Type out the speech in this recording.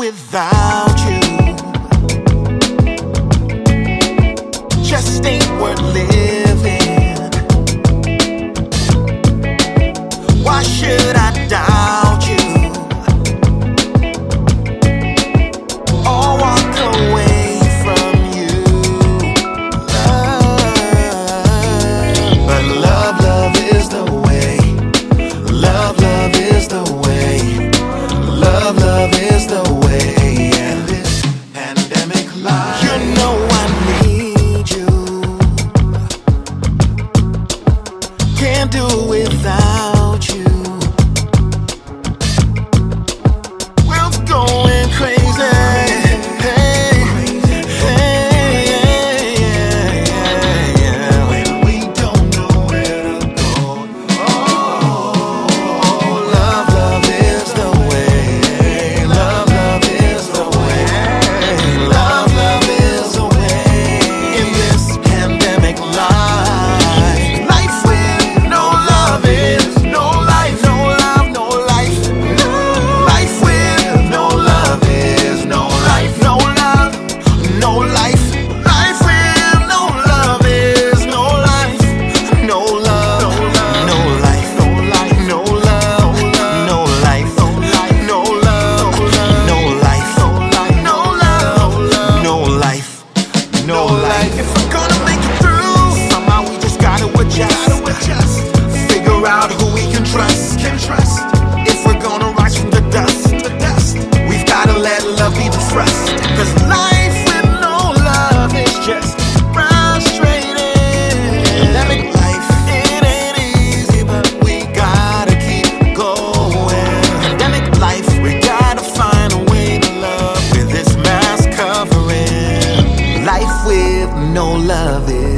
without you just ain't worth living. Why should I doubt do without you. Trust. Can trust. If we're gonna rise from the dust, the dust, we've gotta let love be the thrust. Cause life with no love is just frustrating. Life, it ain't easy, but we gotta keep going. Pandemic life, we gotta find a way to love with this mask covering. Life with no love is